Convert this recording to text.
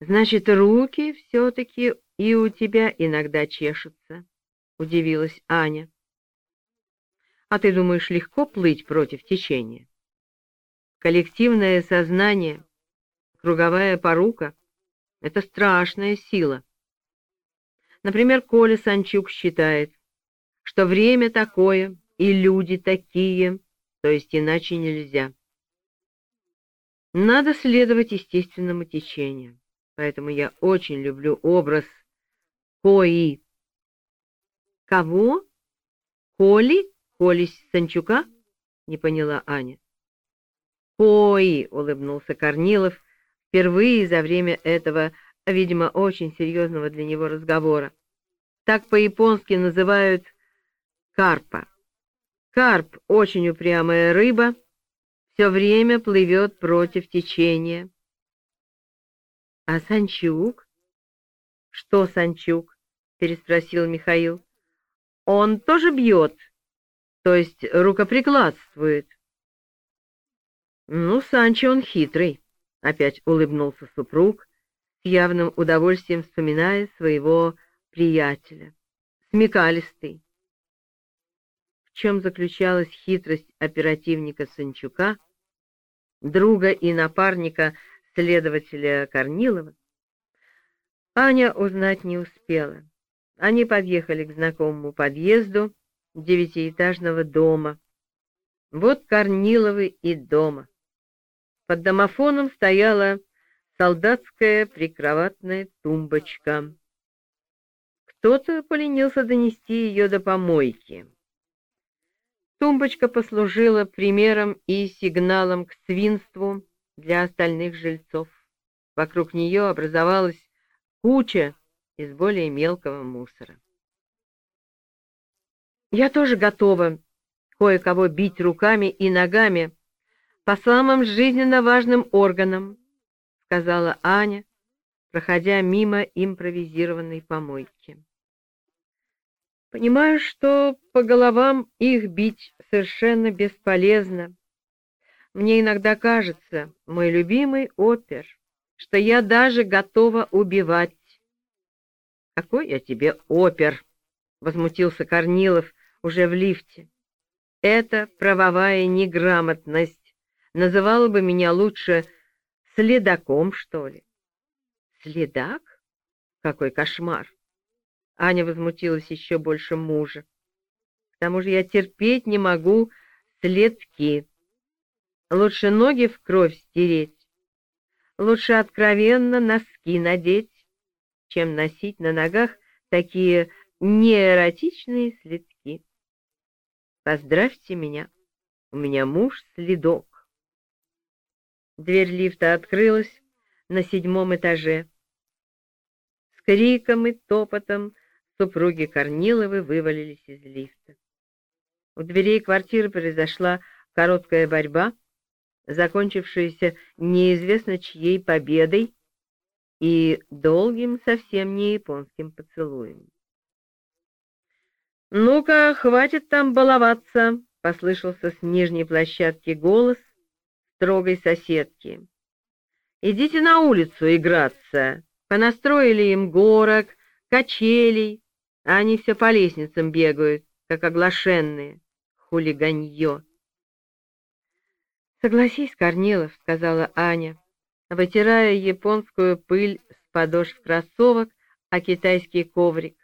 Значит, руки все-таки и у тебя иногда чешутся, — удивилась Аня. А ты думаешь, легко плыть против течения? Коллективное сознание, круговая порука — это страшная сила. Например, Коля Санчук считает, что время такое и люди такие, то есть иначе нельзя. Надо следовать естественному течению. Поэтому я очень люблю образ Кои. Кого? Коли? Коли Санчука? Не поняла Аня. Кои, улыбнулся Корнилов, впервые за время этого, видимо, очень серьезного для него разговора. Так по-японски называют карпа. Карп — очень упрямая рыба, все время плывет против течения. А Санчук? Что Санчук? Переспросил Михаил. Он тоже бьет, то есть рукоприкладствует. Ну, Санчо он хитрый, опять улыбнулся супруг, с явным удовольствием вспоминая своего приятеля. Смекалистый. В чем заключалась хитрость оперативника Санчука, друга и напарника следователя Корнилова, Аня узнать не успела. Они подъехали к знакомому подъезду девятиэтажного дома. Вот Корниловы и дома. Под домофоном стояла солдатская прикроватная тумбочка. Кто-то поленился донести ее до помойки. Тумбочка послужила примером и сигналом к свинству, для остальных жильцов. Вокруг нее образовалась куча из более мелкого мусора. Я тоже готова кое-кого бить руками и ногами по самым жизненно важным органам, сказала Аня, проходя мимо импровизированной помойки. Понимаю, что по головам их бить совершенно бесполезно, мне иногда кажется, мой любимый опер, что я даже готова убивать. — Какой я тебе опер? — возмутился Корнилов уже в лифте. — Это правовая неграмотность. Называла бы меня лучше следаком, что ли. — Следак? Какой кошмар! Аня возмутилась еще больше мужа. К тому же я терпеть не могу следки. Лучше ноги в кровь стереть, лучше откровенно носки надеть, чем носить на ногах такие неэротичные следки. Поздравьте меня, у меня муж следок. Дверь лифта открылась на седьмом этаже. С криком и топотом супруги Корниловы вывалились из лифта. У дверей квартиры произошла короткая борьба, закончившаяся неизвестно чьей победой и долгим совсем не японским поцелуем. «Ну-ка, хватит там баловаться!» — послышался с нижней площадки голос строгой соседки. «Идите на улицу играться!» Понастроили им горок, качелей, а они все по лестницам бегают, как оглашенные. Хулиганье! «Согласись, Корнилов», — сказала Аня, вытирая японскую пыль с подошв кроссовок, а китайский коврик.